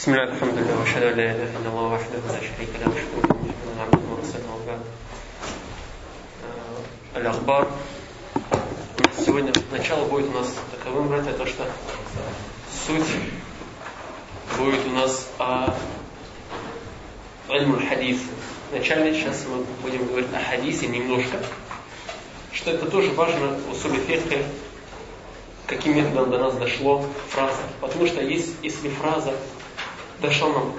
بسم الله الحمد لله واشهد ان لا اله الا الله وحده لا شريك له واشهد ان محمدا عبده ورسوله وبعد Э, Аль-Ахбар. Сегодня начало будет у нас таковым, братья, то, что суть будет у нас о Альмуль хадис. Вначале сейчас мы будем говорить о хадисе немножко, что это тоже важно в усуле фехе, каким методом до нас дошло фраза. Потому что есть, если фраза дошла нам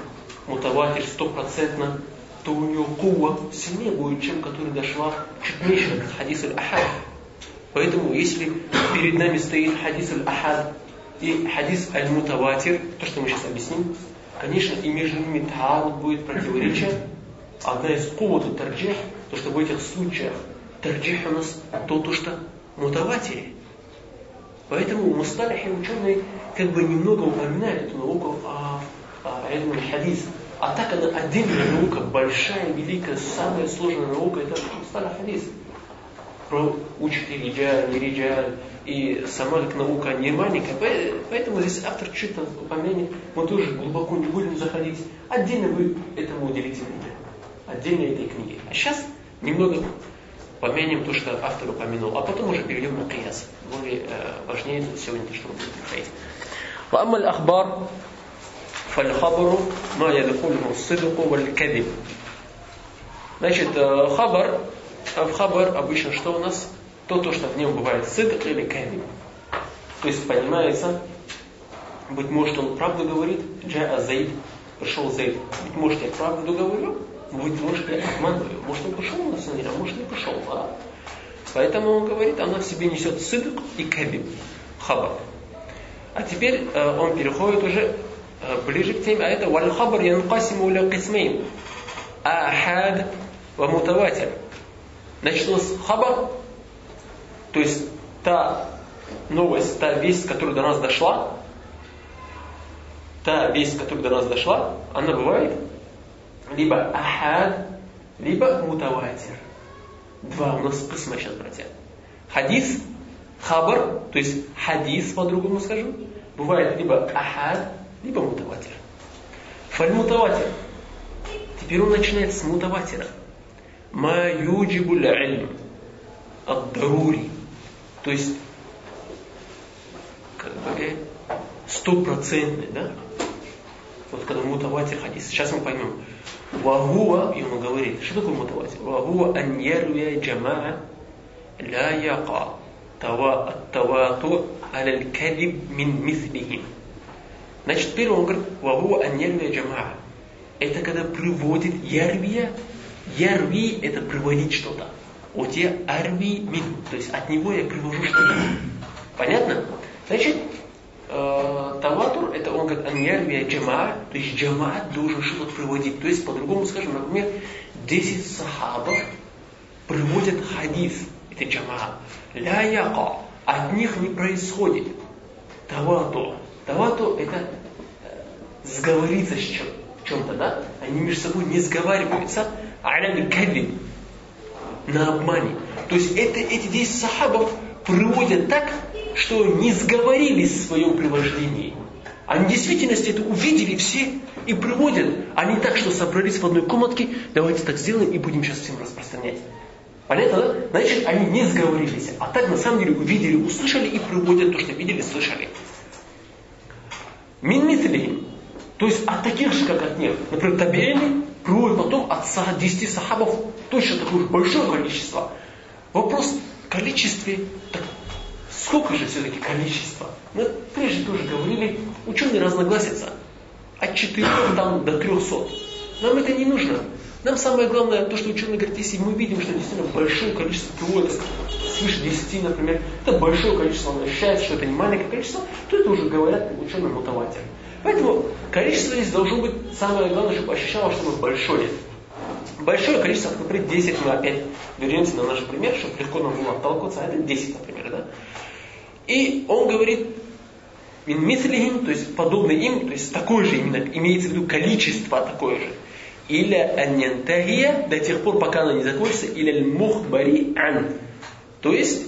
мутаватир стопроцентно, то у нее кува сильнее будет, чем которая дошла чуть меньше, как хадис аль-ахад. Поэтому, если перед нами стоит хадис аль-ахад и хадис аль-мутаватир, то, что мы сейчас объясним, конечно, и между ними таарут будет противоречие. Одна из кувот тарджих, то, что в этих случаях тарджих у нас то, то что мутаватире. Поэтому мусталихи ученые как бы немного упоминали эту науку о, о ильме хадис. А так она отдельная наука, большая, великая, самая сложная наука, это мусталих хадис. Про учат и риджаль, и риджаль, и сама как наука не маленькая. Поэтому здесь автор чуть упомянет, мы тоже глубоко не будем заходить. Отдельно вы этому уделите время. Отдельно этой книги. А сейчас немного помянем то, что автор упомянул, а потом уже перейдем на кияс. Более э, важнее сегодня то, что мы будем говорить. وأما الأخبار Фаль-хабру ма ядхульму сыдуку валь-кадиб. Значит, э, хабар, а в хабар обычно что у нас? То, то что в нем бывает сыдук или кадиб. То есть понимается, быть может он правду говорит, джа азейд, пришел заид, Быть может я правду говорю, быть может я обманываю. Может он пришел на самом деле, а может не пришел. А? Поэтому он говорит, она в себе несет сыдук и кадиб, хабар. А теперь э, он переходит уже ближе к теме, а это валь хабар янкасиму ля кисмейн. Ахад ва мутаватир. Значит, у нас хабар, то есть та новость, та весть, которая до нас дошла, та весть, которая до нас дошла, она бывает либо ахад, либо мутаватир. Два у нас кисма сейчас, братья. Хадис, хабар, то есть хадис, по-другому скажу, бывает либо ахад, либо мутаватиля. Фальмутаватиль. Теперь он начинает с мутаватира. Ма юджибуль альм. Ад-дарури. То есть, как бы, э, стопроцентный, да? Вот когда мутаватир хадис. Сейчас мы поймем. Вагуа, и он говорит, что такое мутаватир? Вагуа ан яруя джамаа ля яка тава ат-тавату аль-калиб мин мислихим. Значит, первый он говорит, вагуа ан яруя джамаа. Это когда приводит ярвия. Ярви – это приводить что-то. Вот я арви мин, то есть от него я привожу что-то. Понятно? Значит, э, таватур, это он говорит, аньярвия джамаа, то есть джамаат должен что-то приводить. То есть, по-другому скажем, например, 10 сахабов приводят хадис, это джамаа. Ля яка, от них не происходит тавату. Тавату это сговориться с чем, чем-то, да? Они между собой не сговариваются, аля кадиб, на обмане. То есть это, эти 10 сахабов приводят так, что не сговорились в своем привождении. Они в действительности это увидели все и приводят. Они так, что собрались в одной комнатке, давайте так сделаем и будем сейчас всем распространять. Понятно, да? Значит, они не сговорились. А так, на самом деле, увидели, услышали и приводят то, что видели, слышали. Мин митлихим. То есть от таких же, как от них. Например, табиэни приводят потом от 10 сахабов точно такое же большое количество. Вопрос в количестве, так сколько же все-таки количество? Мы прежде тоже говорили, ученые разногласятся. От 4 там, до 300. Нам это не нужно. Нам самое главное, то, что ученые говорят, если мы видим, что действительно большое количество приводится, свыше 10, например, это большое количество, ощущается, что это не маленькое количество, то это уже говорят ученые мутаватер. Поэтому количество здесь должно быть самое главное, чтобы ощущалось, что оно большое. Большое количество, например, 10, мы опять вернемся на наш пример, чтобы легко нам было оттолкнуться, а это 10, например, да? И он говорит, мислихим, то есть подобный им, то есть такое же именно, имеется в виду количество такое же Или аньянтахия, до тех пор, пока она не закончится, или мухбари ан. То есть,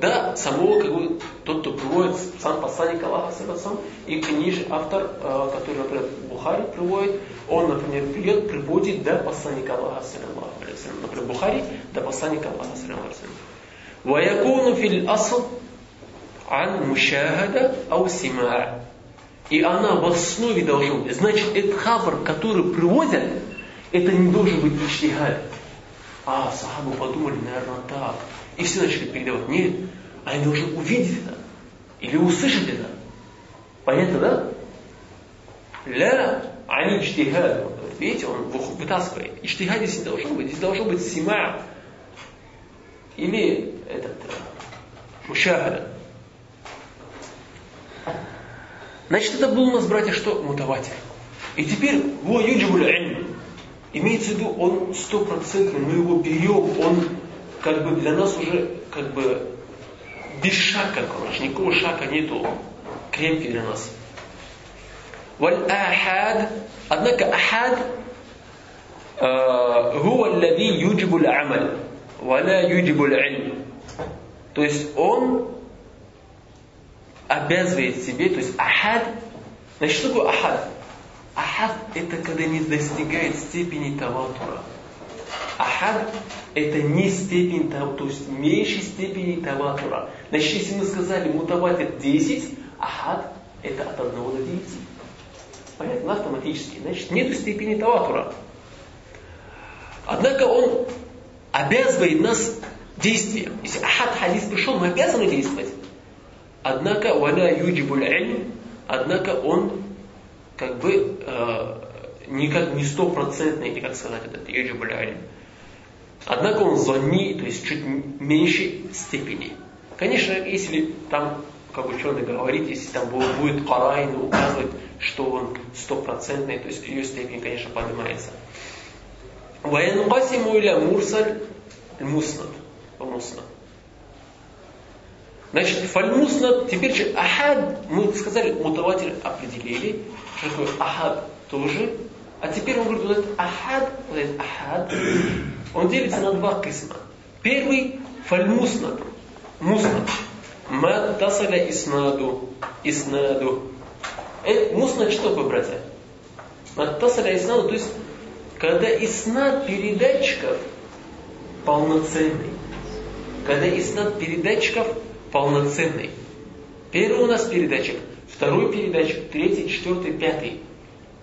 до самого, как бы, тот, кто приводит сам посланник Аллаха, сам, и книж, автор, э, который, например, Бухари приводит, он, например, придет, приводит до посланника Аллаха, например, Бухари, до посланника Аллаха, ويكون في الأصل عن مشاهدة أو سماع и она в основе должна быть. Значит, этот хабар, который приводят, это не должен быть иштихад. А, сахабы подумали, наверное, так. И все начали передавать. Нет, они должны увидеть это. Или услышать это. Понятно, да? Ля, они иштихад. Видите, он вытаскивает. Иштихад здесь не должно быть. Здесь должно быть сима. Или этот, э, мушахада. Значит, это был у нас, братья, что? Мутаватир. И теперь, во юджибуль Имеется в виду, он стопроцентный, мы его берем, он как бы для нас уже как бы без шака, короче, никакого шака нету, крепкий для нас. Валь ахад, однако ахад هو الذي يجب العمل ولا يجب العلم то есть он обязывает себе, то есть ахад, значит, что такое ахад? Ахад – это когда не достигает степени таватура. Ахад – это не степень, то есть меньшей степени таватура. Значит, если мы сказали мутаватир 10, ахад – это от 1 до 9. Понятно? Автоматически. Значит, нет степени таватура. Однако он обязывает нас действием. Если ахад хадис пришел, мы обязаны действовать. Однако валя юджибуль ильм, однако он как бы э, никак не стопроцентный, или как сказать этот юджибуль ильм. Однако он зони, то есть чуть меньшей степени. Конечно, если там, как ученые говорит, если там будет, будет указывать, что он стопроцентный, то есть ее степень, конечно, поднимается. Ваянкасиму Муля мурсаль муснат. муснат. Значит, фальмуснат, теперь же ахад, мы сказали, мутаватир определили, что такое ахад тоже. А теперь он говорит, вот этот ахад, вот этот ахад, он делится на два кисма. Первый фальмуснат, муснат. Ма тасаля иснаду, иснаду. Это муснат что такое, братья? Ма тасаля иснаду, то есть, когда иснад передатчиков полноценный. Когда иснад передатчиков полноценный. Первый у нас передатчик, второй передатчик, третий, четвертый, пятый.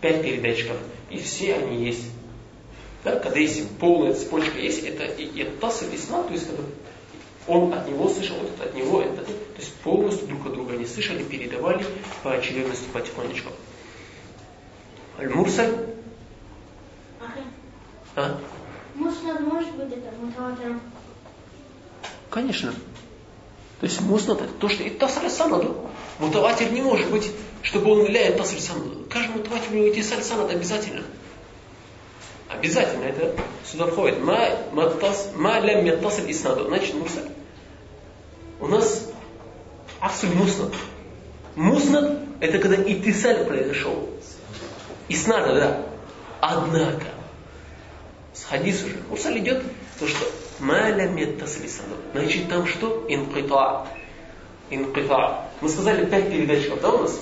Пять передатчиков. И все они есть. Да, когда есть полная цепочка, есть это и, и тас и весна, то есть когда он от него слышал, этот от него, этот, то есть полностью друг от друга они слышали, передавали по очередности потихонечку. Аль-Мурсаль? А? Муснад может быть это? Конечно. То есть муснат это то, что и тасаль санаду. Мутаватир не может быть, чтобы он ляет тасаль санаду. Каждый мутаватир у него тисаль санад обязательно. Обязательно это сюда входит. Ма, ма, тас, ма лям метасаль иснаду. Значит, мурсаль. У нас аксуль муснат. Муснат это когда и тисаль произошел. Иснада, да. Однако, с хадис уже, мурсаль идет, то что Малям яттасили Значит, там что? Инкита. Инкита. Мы сказали пять передатчиков, да, у нас?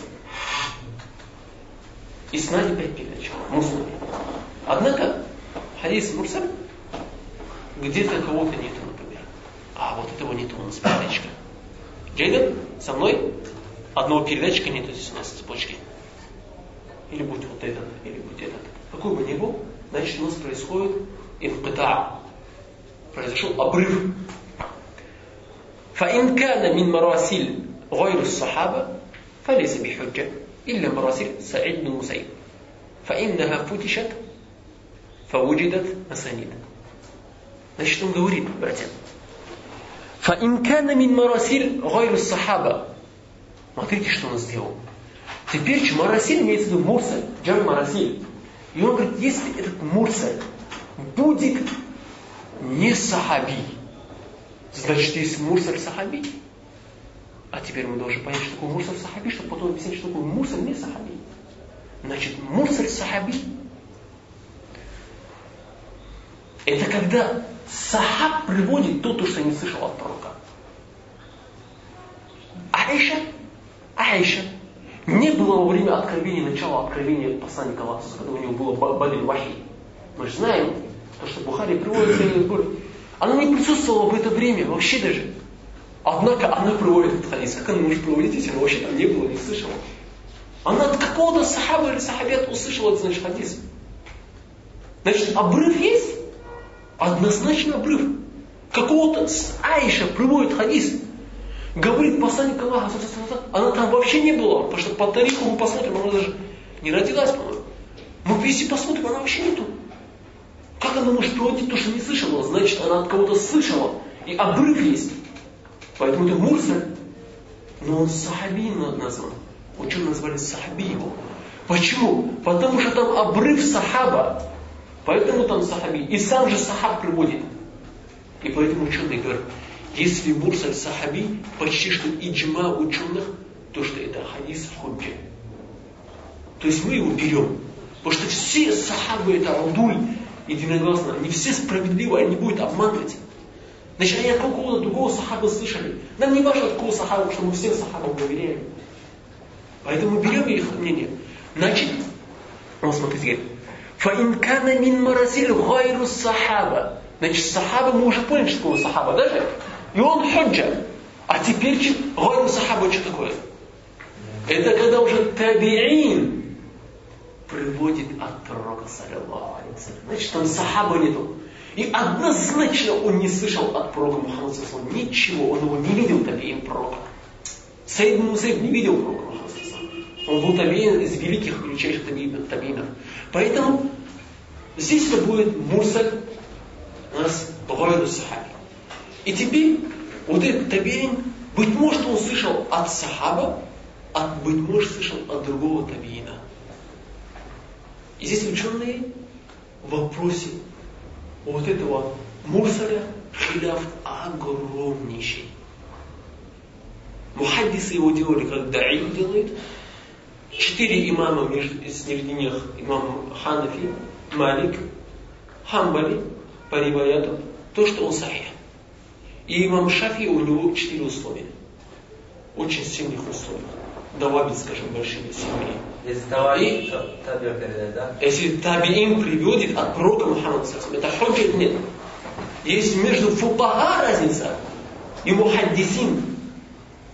И снади пять передатчиков. Муслими. Однако, хадис Мурсаль, где-то кого-то нету, например. А вот этого нету у нас передатчика. Джейден, со мной одного передатчика нету здесь у нас цепочки. Или будет вот этот, или будет этот. Какой бы ни был, значит у нас происходит инкита произошел обрыв. فإن كان من مراسيل غير الصحابة فليس بحجة إلا مراسيل سعيد بن مسيب فإنها فتشت فوجدت مسانيد Значит, он говорит, братья, فإن كان من مراسيل غير الصحابة Смотрите, что он сделал. Теперь Марасиль имеется в виду Мурсаль, Джам Марасиль. И он говорит, если этот Мурсаль будет не сахаби. Значит, есть мурсаль сахаби. А теперь мы должны понять, что такое мурсаль сахаби, чтобы потом объяснить, что такое мурсаль не сахаби. Значит, мурсаль сахаби это когда сахаб приводит то, что не слышал от пророка. Айша, Айша, не было во время откровения, начала откровения посланника Аллаха, когда у него было Балин Вахи. Мы же знаем, то, что Бухари приводит, она не присутствовала в это время вообще даже. Однако она приводит этот хадис. Как она может проводить, если она вообще там не было, не слышала? Она от какого-то сахаба или сахабят услышала этот, значит, хадис. Значит, обрыв есть? Однозначно обрыв. Какого-то Аиша приводит хадис. Говорит посланник Аллаха, она там вообще не была. Потому что по тариху мы посмотрим, она даже не родилась, по-моему. Мы если посмотрим, она вообще нету. Как она может приводить то, что не слышала? Значит, она от кого-то слышала. И обрыв есть. Поэтому это Мурсаль. Но он сахаби назван. Ученые назвали сахаби его. Почему? Потому что там обрыв сахаба. Поэтому там сахаби. И сам же сахаб приводит. И поэтому ученые говорят, если Мурсаль сахаби, почти что иджма ученых, то что это хадис худжа. То есть мы его берем. Потому что все сахабы это алдуль единогласно. Не все справедливы, они будут обманывать. Значит, они от какого-то другого сахаба слышали. Нам не важно, от какого сахаба, потому что мы всем сахабам доверяем. Поэтому берем их мнение. Значит, вот смотрите, فَإِنْ كَانَ مِنْ مَرَزِلْ غَيْرُ الصَّحَابَ Значит, сахаба мы уже поняли, что такое сахаба, даже? И он худжа. А теперь гайру сахаба что такое? Это когда уже табиин приводит от пророка, Значит, там сахаба нету. И однозначно он не слышал от пророка Мухаммада ничего, он его не видел табиин пророка. Саид Мусейб не видел пророка Мухаммада Он был табиин из великих величайших табиинов. Поэтому здесь это будет мурсаль у нас Гайру Сахаби. И теперь вот этот табиин, быть может, он слышал от сахаба, а быть может, слышал от другого табиина. И здесь ученые в вопросе вот этого мурсаля хиляф огромнейший. Мухаддисы его делали, как Даи делает. Четыре имама между, среди них имам Ханафи, Малик, Хамбали, по то, что он сахих. И имам Шафи у него четыре условия. Очень сильных условий. Давабит, скажем, большими сильными. Если Табиин приводит от пророка Мухаммада, это ходжет нет. Есть между фукаха разница и мухаддисин.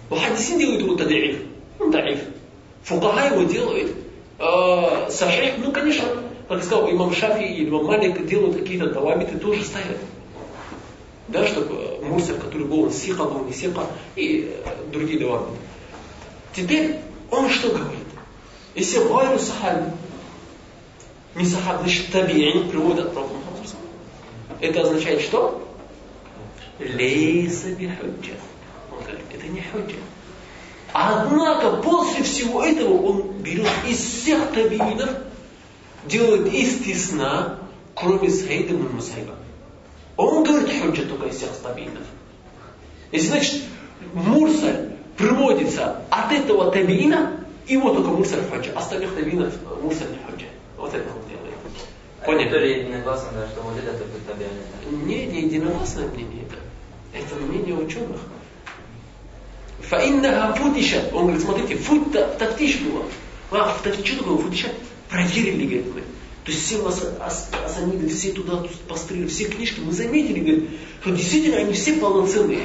Мухаддисин делает его тадаиф. Он таиф. Фукаха его делает э, сахих. Ну, конечно, как сказал имам Шафи и имам Малик, делают какие-то давабиты, тоже ставят. Да, чтобы мусор, который был он сиха, был не сиха, и э, другие давабиты. Теперь он что говорит? Если гайру сахаби, не сахаб, значит табиин приводит от пророка Это означает что? Лейса бихуджа. Он говорит, это не худжа. Однако после всего этого он берет из всех табиинов, делает истисна, кроме Саида и Мусайба. Он говорит худжа только из всех табиинов. Если значит Мурсаль приводится от этого табиина, и вот только Мурсаль Хаджа. Остальных новинов Мурсаль Хаджа. Вот это он делает. Поняли? Это единогласно, да, что вот это только табиан. Не, не единогласное мнение это. Это мнение ученых. Фаиннаха футиша. Он говорит, смотрите, фут тафтиш было. А, что такое футиша? Проверили, говорит, мы. То есть все нас осанили, все туда пострели, все книжки, мы заметили, говорит, что действительно они все полноценные.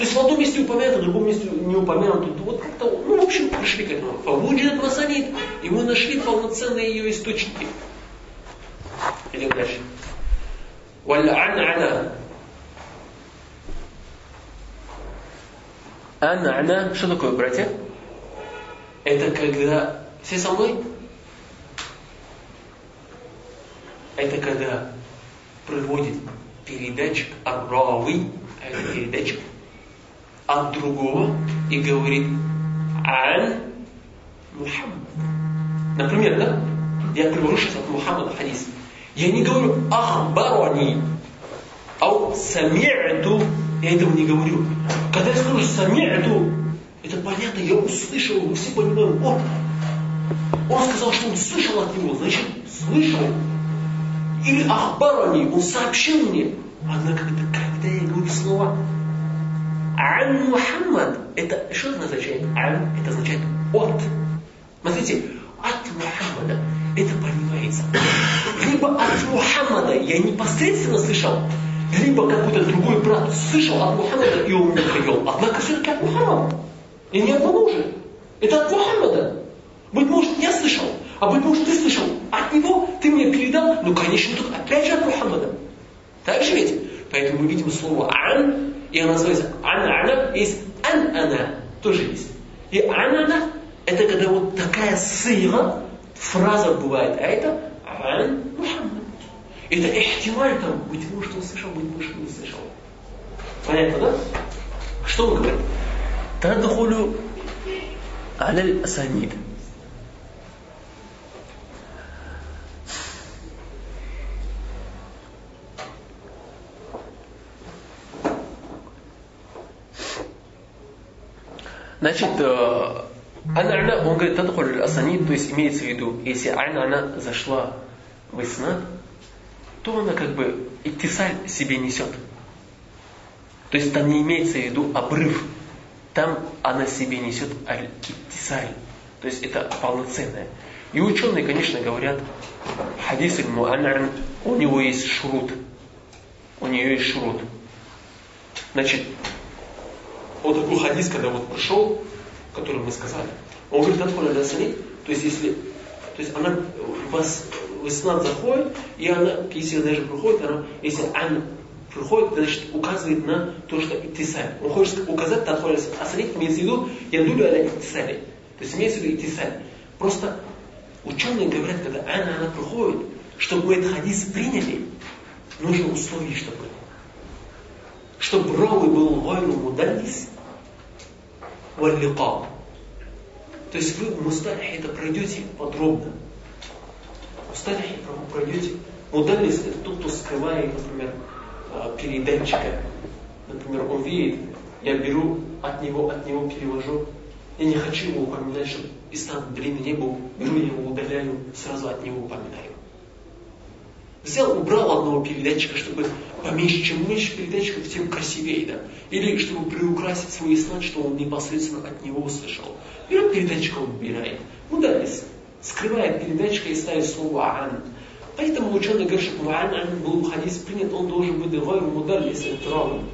То есть в одном месте упомянуто, в другом месте не упомянуто. Вот как-то, ну, в общем, пришли к этому. Фавуджидат масанид, и мы нашли полноценные ее источники. Идем дальше. Валь-ан-ана. Ан-ана, что такое, братья? Это когда... Все со мной? Это когда проводит передатчик Ар-Рави, а это передатчик от другого и говорит ан Мухаммад. Например, да? Я привожу сейчас от Мухаммада хадис. Я не говорю ахбарани, а сами'ту, я этого не говорю. Когда я скажу сами'ту, это понятно, я услышал, мы все понимаем, о, он сказал, что он слышал от него, значит, слышал. Или ахбарани, он сообщил мне. Однако, когда я говорю слова Ан Мухаммад, это что это означает? Ан, это означает от. Смотрите, от Мухаммада, это понимается. Либо от Мухаммада я непосредственно слышал, либо какой-то другой брат слышал от Мухаммада, и он мне привел. Однако все-таки от Мухаммада. И не одному же. Это от Мухаммада. Быть может, я слышал, а быть может, ты слышал. От него ты мне передал, ну, конечно, тут опять же от Мухаммада. Так же ведь? Поэтому мы видим слово «ан», и оно называется анана, есть анана, тоже есть. И анана это когда вот такая сыра, фраза бывает, а это ан Мухаммад. Это эхтималь там, быть может он слышал, быть может не слышал. Понятно, да? Что он говорит? Тадхулю аляль санид. Значит, э, Ана-ана, он говорит, тадхуль асанид, то есть имеется в виду, если ана-ана зашла в иснад, то она как бы иттисаль себе несет. То есть там не имеется в виду обрыв. Там она себе несет аль-иттисаль. То есть это полноценное. И ученые, конечно, говорят, хадис аль у него есть шрут. У нее есть шрут. Значит, вот такой хадис, когда вот пришел, который мы сказали, он говорит, отходит до то есть если, то есть она вас в ислам заходит, и она, если даже приходит, она, если она приходит, значит, указывает на то, что иттисаль. Он хочет указать на отходит асанит, имеется в виду, я дулю аля иттисали. То есть имеется в виду иттисаль. Просто ученые говорят, когда она, она приходит, чтобы мы этот хадис приняли, нужно условие, чтобы чтобы рави был гайру мудаллис валлиqa. То есть вы в Мусталихе это пройдете подробно. Мусталихе пройдете. Мудаллис это тот, кто скрывает, например, а, передатчика. Например, он видит, я беру от него, от него перевожу. Я не хочу его упоминать, чтобы ислам длинный не был. Беру его, удаляю, сразу от него упоминаю. Взял, убрал одного передатчика, чтобы поменьше, чем меньше передатчиков, тем красивее, да. Или чтобы приукрасить свой ислам, что он непосредственно от него услышал. Берет передатчик, он убирает. Мудалис. Скрывает передатчика и ставит слово ан. Поэтому ученые говорят, что ан был хадис принят, он должен быть гайр мудалис равен.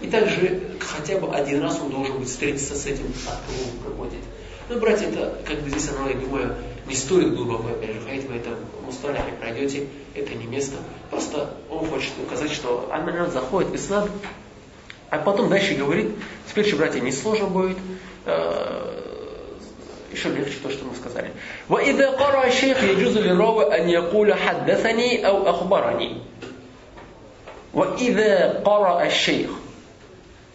И также хотя бы один раз он должен быть встретиться с этим, от кого он проводит. Но, братья, это как бы здесь оно, я думаю, не стоит глубоко, опять же, ходить в этом мусталихе, пройдете, это не место. Просто он хочет указать, что Ан-Ман заходит в ислам, а потом дальше говорит, теперь же, братья, не сложно будет, э, еще легче то, что мы сказали. وإذا قرأ الشيخ يجوز للراوي أن يقول حدثني أو أخبرني. وإذا قرأ الشيخ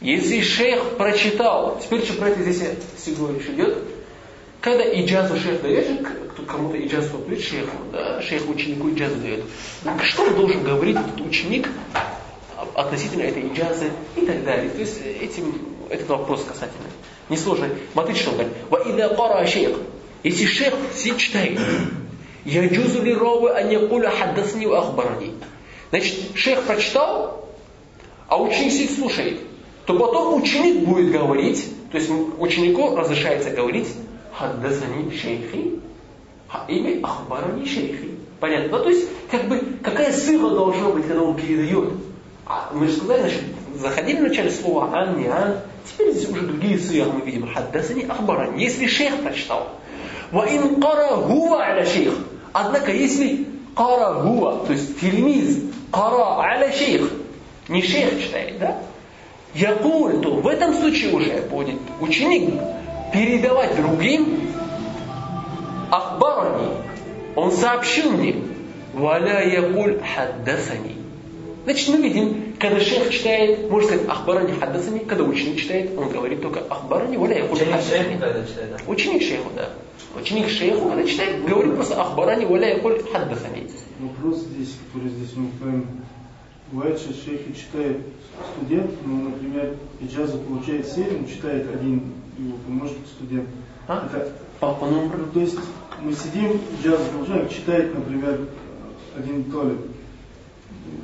если шейх прочитал, теперь что братья здесь Сигурич идет, когда иджазу шейх дает, кому-то иджазу дает шейху, да, шейх ученику иджазу дает. Что должен говорить этот ученик относительно этой иджазы и так далее. То есть этим, этот вопрос касательно. Несложный. Смотрите, что он говорит. Ва ида кара шейх. Если шейх все читает, я джузу ли ровы а не куля хаддасни ахбарани. Значит, шейх прочитал, а ученик сидит слушает. То потом ученик будет говорить, то есть ученику разрешается говорить хаддасани шейхи или ахбарани шейхи. Понятно? Ну, то есть, как бы, какая сила должна быть, когда он передает? А мы же сказали, значит, заходили в начале слова ан, не теперь здесь уже другие сыгры мы видим. Хаддасани ахбарани. Если шейх прочитал. Ва ин кара гува аля шейх. Однако, если кара гува, то есть тельмиз, кара аля шейх, не шейх читает, да? Якуль, то в этом случае уже будет ученик передавать другим ахбарани. Он сообщил мне. Валя якуль хаддасани. Значит, мы видим, когда шейх читает, можно сказать ахбарани хаддасани, когда ученик читает, он говорит только ахбарани, валя якуль хаддасани. Ученик шейху, да. Ученик шейху, когда читает, говорит просто ахбарани, валя якуль хаддасани. Вопрос здесь, который здесь мы поймем. Бывает, что шейхи читает студент, ну, например, иджаза получает 7, читает один его помощник студент. А? Это, по номеру? Ну, то есть мы сидим, джаз получаем, читает, например, один толик.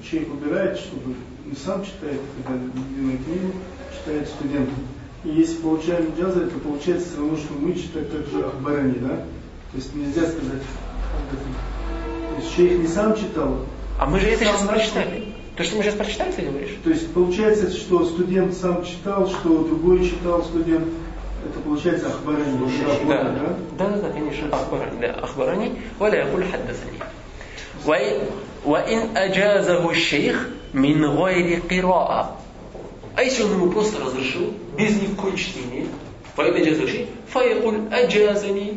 Шейх убирает, чтобы не сам читает, когда любимую книгу, читает студент. И если получаем джаза, то получается все равно, что мы читаем как же Ахбарани, да? То есть нельзя сказать, то есть шейх не сам читал. А мы же это сейчас прочитали. То, что мы сейчас прочитали, ты говоришь? То есть получается, что студент сам читал, что другой читал студент. Это получается Ахбарани. Да, да, да, да, конечно, Ахбарани. Да, Ахбарани. ولا يقول حدثني. وإن, وإن أجازه الشيخ من غير قراءة. А если он ему просто разрешил, без ни в коем чтении, فإن أجازه الشيخ فيقول أجازني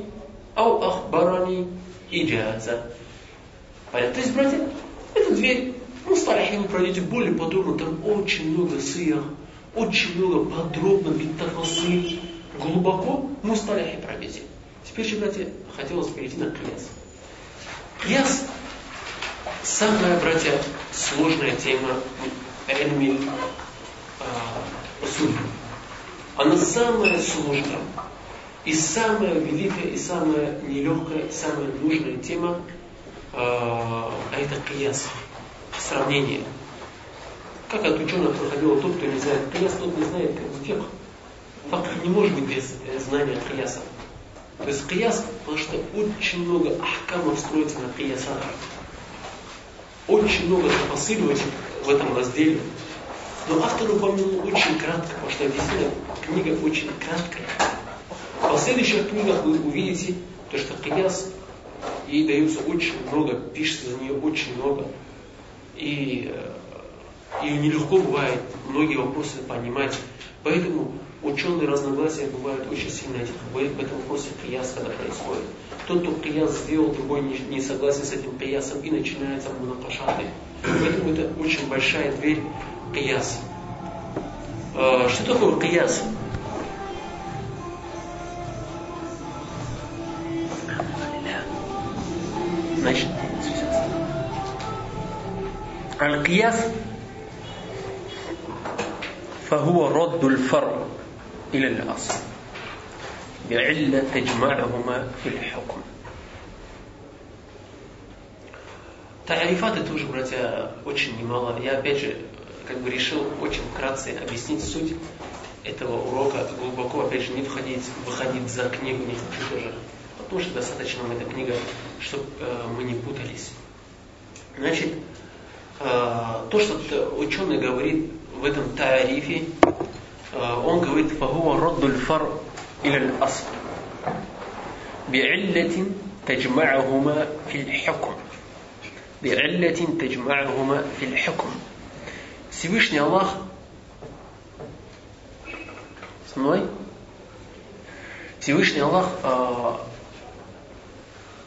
أو أخبرني إجازة. Понятно? То есть, братья, эту дверь Мусталихи вы пройдете более подробно, там очень много сыях, очень много подробно, битафасы, глубоко мусталихи пройдете. Теперь же, братья, хотелось перейти на кияс. Кияс – самая, братья, сложная тема Эльми а, Она самая сложная. И самая великая, и самая нелегкая, и самая нужная тема а, это кияс сравнение. Как от ученых проходило тот, кто не знает кияс, тот не знает фех. Факт не может быть без знания кияса. То есть кияс, потому что очень много ахкамов строится на киясах. Очень много запосыливать в этом разделе. Но автор упомянул очень кратко, потому что действительно книга очень краткая. В последующих книгах вы увидите, то, что кияс, ей дается очень много, пишется за нее очень много. И э, ее нелегко бывает многие вопросы понимать. Поэтому Ученые разногласия бывают очень сильно этих в этом вопросе прияс, когда происходит. Тот, кто прияс сделал, другой не, не согласен с этим приясом, и начинается монопошаты. Поэтому это очень большая дверь прияс. Э, а, что такое прияс? Значит, Аль-Кияс фагуа роддуль фару. إلى الأصل بعلة تجمعهما في الحكم Тарифаты тоже, братья, очень немало. Я опять же, как бы решил очень вкратце объяснить суть этого урока, глубоко, опять же, не входить, выходить за книгу не хочу тоже, потому что достаточно нам эта книга, чтобы э, мы не путались. Значит, Э, то, что ученый говорит в этом тарифе, э, он говорит فهو رد الفرع إلى الأصل بعلة تجمعهما في الحكم بعلة تجمعهما في الحكم Всевышний Аллах со мной Всевышний Аллах э,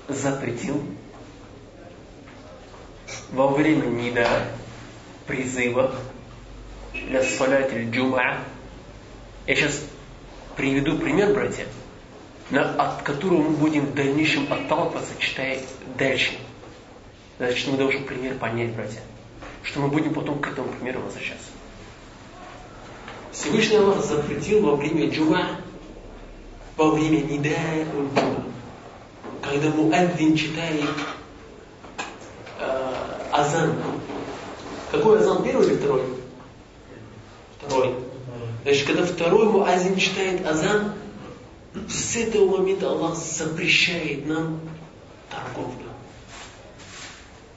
запретил во время нида призыва для салятиль джума. Я сейчас приведу пример, братья, на, от которого мы будем в дальнейшем отталкиваться, читая дальше. Значит, мы должны пример понять, братья, что мы будем потом к этому примеру возвращаться. Всевышний Аллах запретил во время джума, во время нида джума, когда муаддин читает азан. Какой азан, первый или второй? Второй. Значит, когда второй муазин читает азан, с этого момента Аллах запрещает нам торговлю.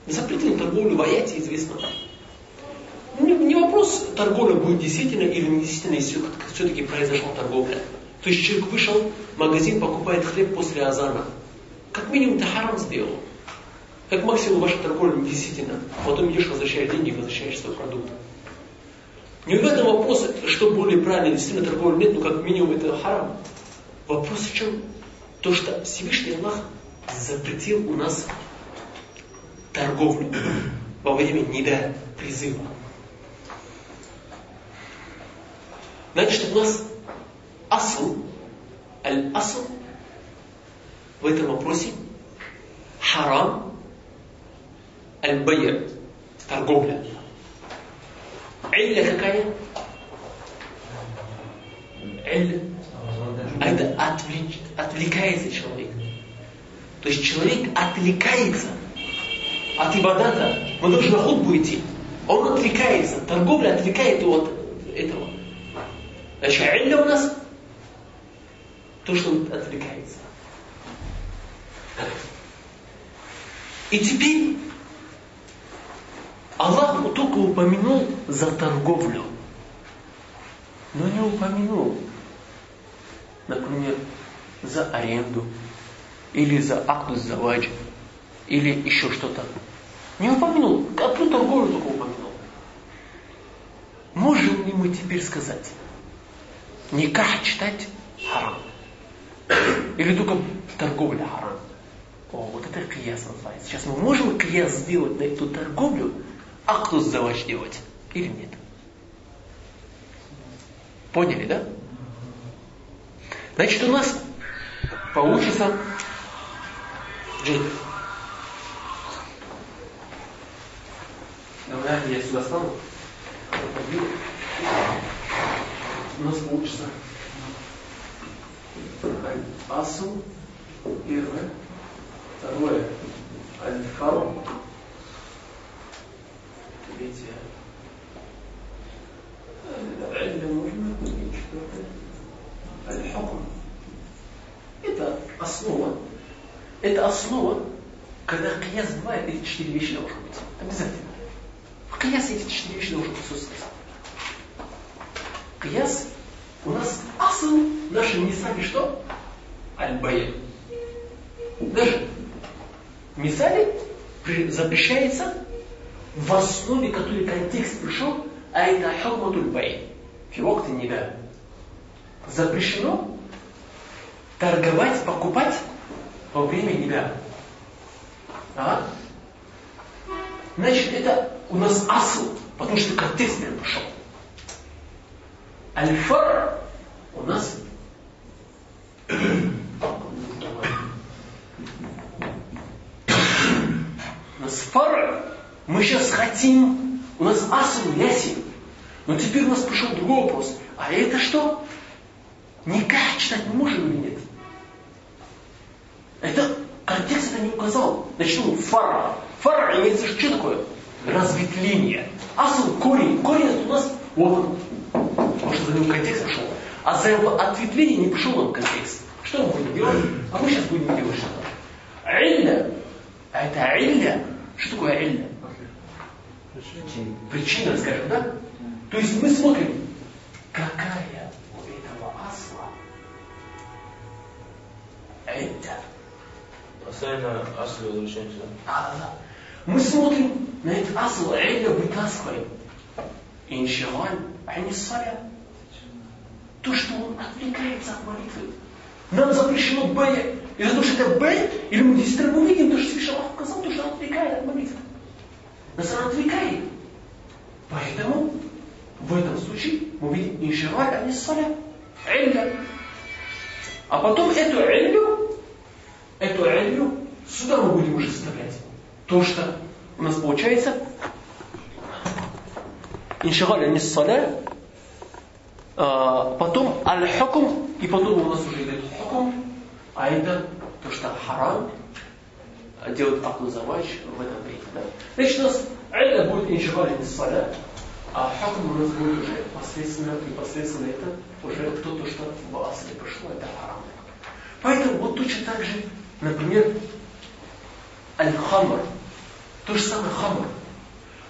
Запретил торговлю в аяте известно. Не, не вопрос, торговля будет действительно или не действительно, если все-таки произошла торговля. То есть человек вышел, магазин покупает хлеб после азана. Как минимум ты харам сделал. Как максимум ваша торговля действительно. Потом идешь, возвращаешь деньги, возвращаешь свой продукт. Не в этом вопрос, что более правильно, действительно торговля нет, но как минимум это харам. Вопрос в чем? То, что Всевышний Аллах запретил у нас торговлю во время неда призыва. Значит, у нас асу, аль-асу в этом вопросе харам аль-байя, торговля. Илля какая? Илля. А это отвлеч, отвлекается человек. То есть человек отвлекается от ибадата. Мы должны на худбу идти. Он отвлекается. Торговля отвлекает его от этого. Значит, илля у нас то, что он отвлекается. И теперь Аллах только упомянул за торговлю, но не упомянул, например, за аренду, или за акту заваджа, или еще что-то. Не упомянул, одну торговлю только упомянул. Можем ли мы теперь сказать, никах читать харам? Или только торговля харам? О, вот это кияс называется. Сейчас мы можем кияс сделать на эту торговлю, а кто завач делать? Или нет? Поняли, да? Значит, у нас получится. Давай я сюда стану. У нас получится Асу, первое, второе, Аль-Фарм, третье, Аль-Илм нужно, и четвертое, Аль-Хукм. Это основа. Это основа, когда кияс бывает, эти четыре вещи должны быть. Обязательно. В киясе эти четыре вещи должны присутствовать. Кияс у нас асл наши мисали что? Аль-Баян. Даже мисали запрещается в основе, который контекст пришел, а это хукматуль бай. Фивокты не да. Запрещено торговать, покупать во время неба. А? Значит, это у нас асл, потому что контекст пошел. Аль-фар у нас у нас фар, мы сейчас хотим, у нас асл ясен. Но теперь у нас пришел другой вопрос. А это что? Никак читать мы можем или нет? Это контекст это не указал. Значит, ну, фар. Фар имеется что такое? Разветвление. Асл корень. Корень это у нас вот он. Потому что за ним контекст пришел. А за ответвление не пришел нам контекст. Что мы будем делать? А мы сейчас будем делать что-то. Илля. А это илля. Что такое илля? Причина. Причина, скажем, да? То есть мы смотрим, какая у этого асла это. Постоянно аслы возвращаемся. Да, да, да. Мы смотрим на этот асл, илля вытаскиваем. А не саля. То, что он отвлекается от молитвы. Нам запрещено Б. Из-за того, что это Б, или мы действительно увидим, то, что Всевышний Аллах то, что он отвлекает от молитвы. Нас он отвлекает. Поэтому в этом случае мы видим иншираль, а не саля. Илля. А потом эту иллю, эту иллю сюда мы будем уже вставлять. То, что у нас получается иншигаль, а не саля, а, потом аль-хукм, и потом у нас уже идет хукм, а это то, что харам, делать аклузавач в этом время. Да? Значит, у нас айда будет не саля, а хукм у нас будет уже посредственно, непосредственно это уже то, то что в асле пришло, это харам. Поэтому вот точно так же, например, аль-хамр, то же самое хамр.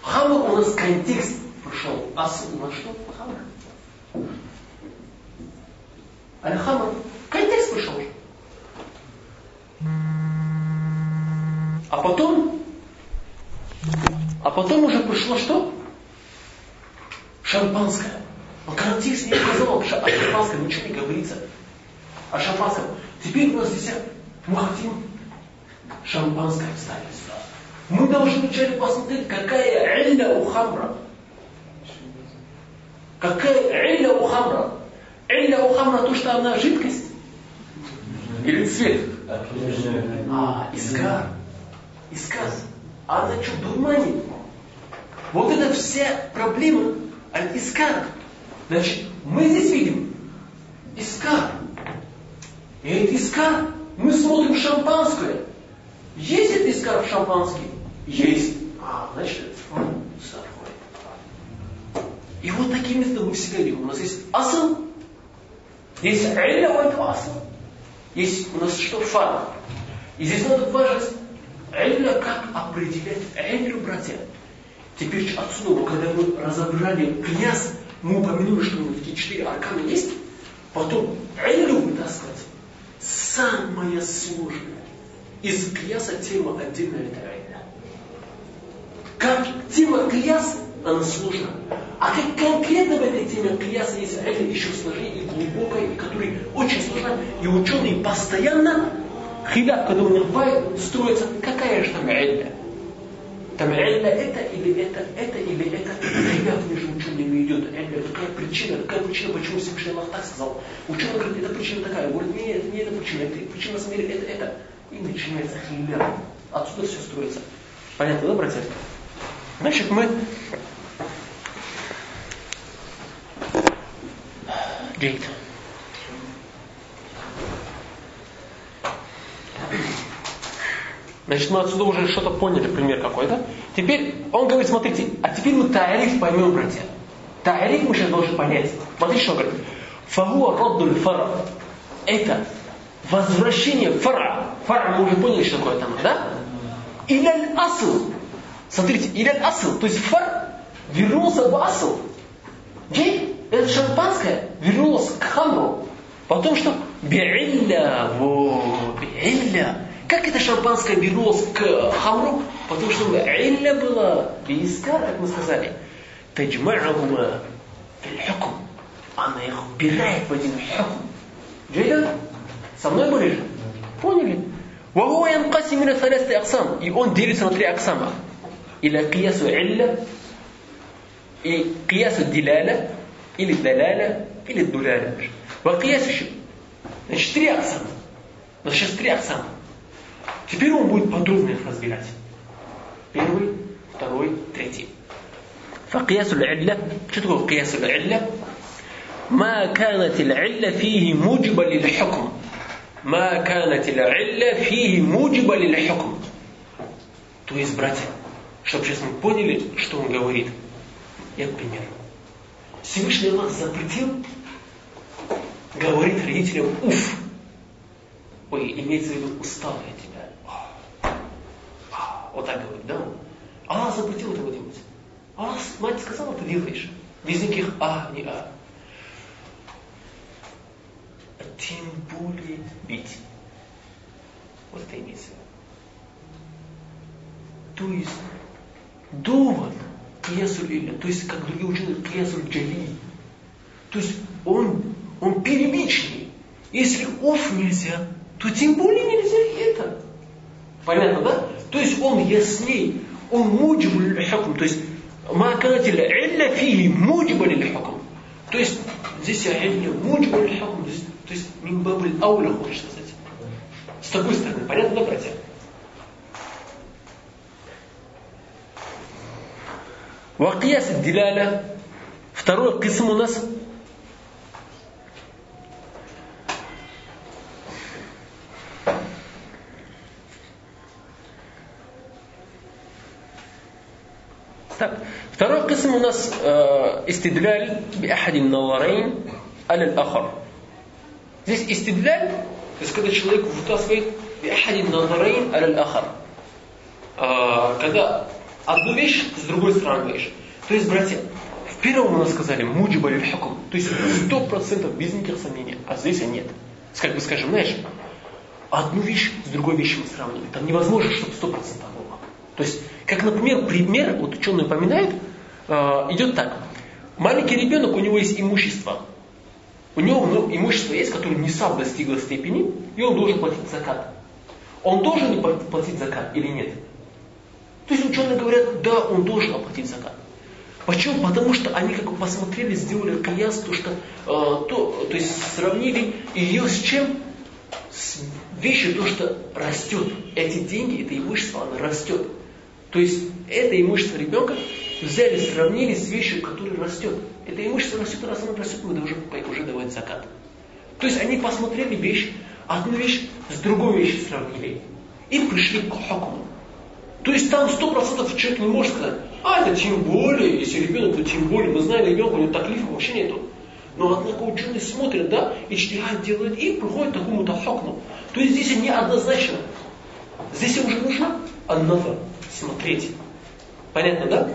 Хамр у нас контекст пришел, асл у нас что? Хамр. Аль-Хамр. Контекст пришел. А потом, а потом уже пришло что? Шампанское. Но контекст не указал, о шампанском ничего не говорится. О шампанском. Теперь у нас здесь мы хотим шампанское вставить сюда. Мы должны вначале посмотреть, какая эльда у хамра. Какая эльда у хамра. Эльда у хамра то, что она жидкость? Или цвет? А, искар. Искар. А она что, дурманит? Вот это вся проблема аль-искар. Значит, мы здесь видим искар. И это искар. Мы смотрим шампанское. Есть это искар в шампанский? Есть. А, значит, входит. И вот такие методы мы всегда видим. У нас есть асл, Есть илля у этого асла. Есть у нас что? Фар. И здесь надо важность илля как определять илю, братья. Теперь отсюда, когда мы разобрали князь, мы упомянули, что у такие четыре аркана есть, потом илю вытаскивать. Самое сложное. Из кияса тема отдельная это илля. Как тема кияс, она сложна. А как конкретно в этой теме кияса есть илля еще сложнее и глубокая, и которая очень сложна. И ученые постоянно хиляк, когда у них бывает, строится, какая же там илля. Там илля это или это, это или это. Хиляк между учеными идет. Илля, какая причина, какая причина, почему Всевышний Аллах так сказал. Ученый говорит, это причина такая. Говорит, нет, это не эта причина, это причина на самом деле это, это. И начинается хиляк. Отсюда все строится. Понятно, да, братья? Значит, мы Джейд. Значит, мы отсюда уже что-то поняли, пример какой-то. Теперь он говорит, смотрите, а теперь мы тариф поймем, братья. Тариф мы сейчас должны понять. Смотрите, что он говорит. Фагуа роддуль фара. Это возвращение фара. Фара мы уже поняли, что такое там, да? Иляль асл. Смотрите, иляль асл. То есть фар вернулся в асл. Джей, это шампанское вернулось к хамру. Потом что? Би'илля, во, би'илля. Как это шампанское вернулось к хамру? Потому что илля была биискар, как мы сказали. Таджма'ахума фил хукм. Она их убирает в один хукм. Джейда? Со мной были же? Поняли? وهو ينقسم إلى ثلاثة أقسام. И он делится на три аксама. إلى قياس علة и قياس الدلالة или даляля, или дуляля. Вакияс еще. Значит, три аксама. Но сейчас три аксама. Теперь он будет подробно их разбирать. Первый, второй, третий. فقياس العلة شو تقول قياس العلة ما كانت العلة فيه موجبة للحكم ما كانت العلة فيه موجبة للحكم то есть, братья, чтобы сейчас мы поняли, что он говорит. Я, к примеру. Всевышний Аллах запретил говорить родителям «уф». Ой, имеется в виду устал я тебя. вот так говорит, да? Аллах запретил этого делать. Аллах, мать сказала, ты делаешь. Без никаких «а», не «а». А тем более бить. Вот это имеется. То есть, довод – киясуль илля, то есть, как другие ученые, киясуль джали. То есть, он, он первичный. Если оф нельзя, то тем более нельзя и это. Понятно, да? То есть он ясней, он муджиб хакм, то есть маканатилля илля фиги муджиба хакм. То есть здесь я илля муджиба хакм, то есть минбабль ауля, хочешь сказать. С такой стороны, понятно, да, братья? Вакияс диляля. Второй кисм у нас второй кисм у нас э, истидляль би ахадин наварейн аль ахар. Здесь истидляль, то есть когда человек вытаскивает би ахадин наварейн аль ахар. Э, когда одну вещь с другой говоришь. То есть, братья, в первом у нас сказали муджиба или хакум, то есть сто процентов без никаких сомнений, а здесь нет. Как бы скажем, знаешь, одну вещь с другой вещью мы сравнивали. Там невозможно, чтобы сто процентов было. То есть, как, например, пример, вот ученые упоминают, идет так. Маленький ребенок, у него есть имущество. У него ну, имущество есть, которое не сам достигло степени, и он должен платить закат. Он должен платить закат или нет? То есть ученые говорят, да, он должен оплатить закат. Почему? Потому что они как бы посмотрели, сделали кияс, то, что, э, то, то есть сравнили ее с чем? С вещью, то, что растет. Эти деньги, это имущество, оно растет. То есть это имущество ребенка взяли, сравнили с вещью, которая растет. Это имущество растет, раз оно растет, мы должны уже давать закат. То есть они посмотрели вещь, одну вещь с другой вещью сравнили. И пришли к хокуму. То есть там сто процентов человек не может сказать, а это тем более, если ребенок, то тем более. Мы знаем ребенка, у него таклифа вообще нету. Но однако ученые смотрят, да, и чтиат делают, и приходят к такому-то хокну. То есть здесь неоднозначно. Здесь уже нужно another, смотреть. Понятно, да?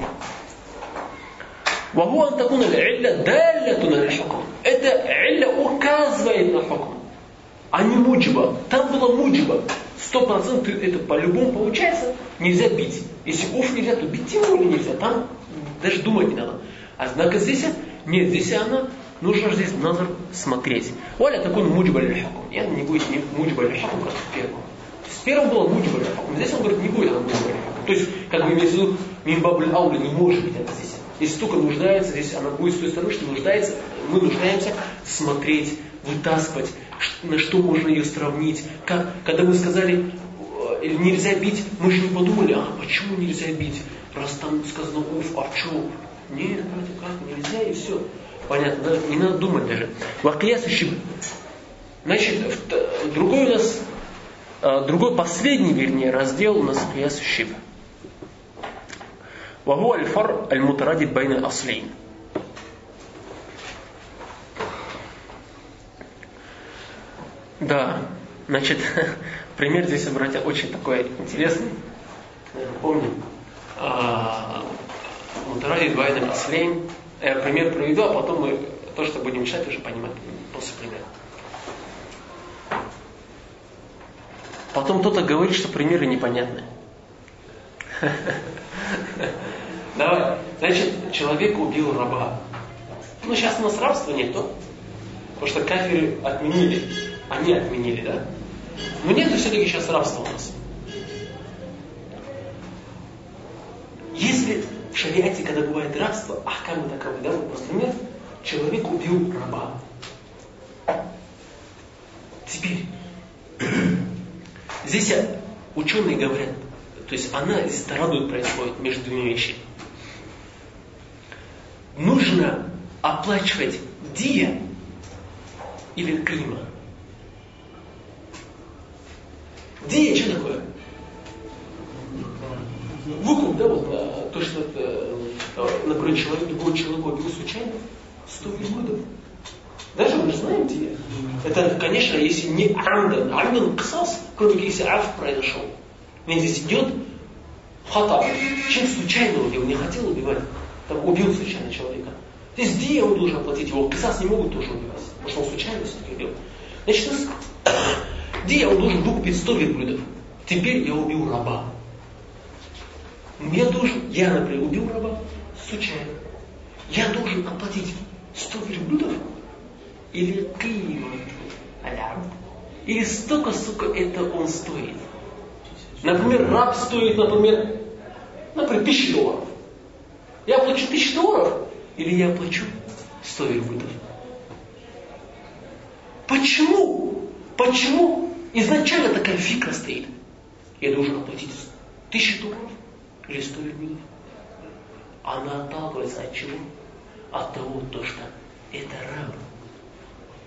Вагу антакун аль-илля даллятун аль-хукм. Это илля указывает на хукм, а не муджиба. Там было муджиба. Сто процентов это по-любому получается. Нельзя бить. Если уф нельзя, то бить тем более нельзя. Там даже думать не надо. Однако здесь, нет, здесь она, нужно здесь назар смотреть. Оля такой муджиба аль-хукм. Я не будет не муджиба аль-хукм, как в первом. В первом было муджиба аль-хукм. Здесь он говорит, не будет она муджиба аль-хукм. То есть, как бы имеется мимбабль аули не может быть она здесь если только нуждается, здесь она будет с той стороны, что нуждается, мы нуждаемся смотреть, вытаскивать, на что можно ее сравнить. Как, когда мы сказали, э, нельзя бить, мы же не подумали, а почему нельзя бить? Раз там сказано уф, а что? Нет, вроде как, нельзя и все. Понятно, да? Не надо думать даже. Вакияс Значит, другой у нас, э, другой последний, вернее, раздел у нас Кияс Шиб. وهو الفرق المتردد بين الأصلين Да, значит, пример здесь, братья, очень такой интересный. Наверное, помним. Мутаради Двайна Аслейн. Я пример приведу, а потом мы то, что будем читать, уже понимать после примера. Потом кто-то говорит, что примеры непонятны. Давай. Значит, человек убил раба. Ну, сейчас у нас рабства нет, то? Потому что кафиры отменили. Они отменили, да? Но нет все-таки сейчас рабства у нас. Если в шариате, когда бывает рабство, ахкамы таковы, да, вот, например, человек убил раба. Теперь, здесь ученые говорят, то есть она здесь тарадут происходит между двумя вещами. Нужно оплачивать дия или клима. Дия что такое? Выкуп, да, вот а, то, что, а, например, человек, другой человек убил случайно 100 верблюдов. Даже мы же знаем дия. Это, конечно, если не амдан, амдан ксас, кроме если аф произошел. Ведь здесь идет хата. Человек случайно убил, не хотел убивать. Там убил случайно человека. Здесь где он должен оплатить его? Кисас не могут тоже убивать, потому что он случайно все-таки убил. Значит, где он должен выкупить 100 верблюдов? Теперь я убил раба. Я должен, я, например, убил раба случайно. Я должен оплатить 100 верблюдов или киевот или столько, сколько это он стоит. Например, раб стоит, например, например, тысячу долларов. Я плачу тысячу долларов или я плачу 100 верблюдов? Почему? Почему изначально такая фикра стоит? Я должен оплатить тысячу долларов или 100 верблюдов? Она отталкивается от чего? От того, то, что это раб.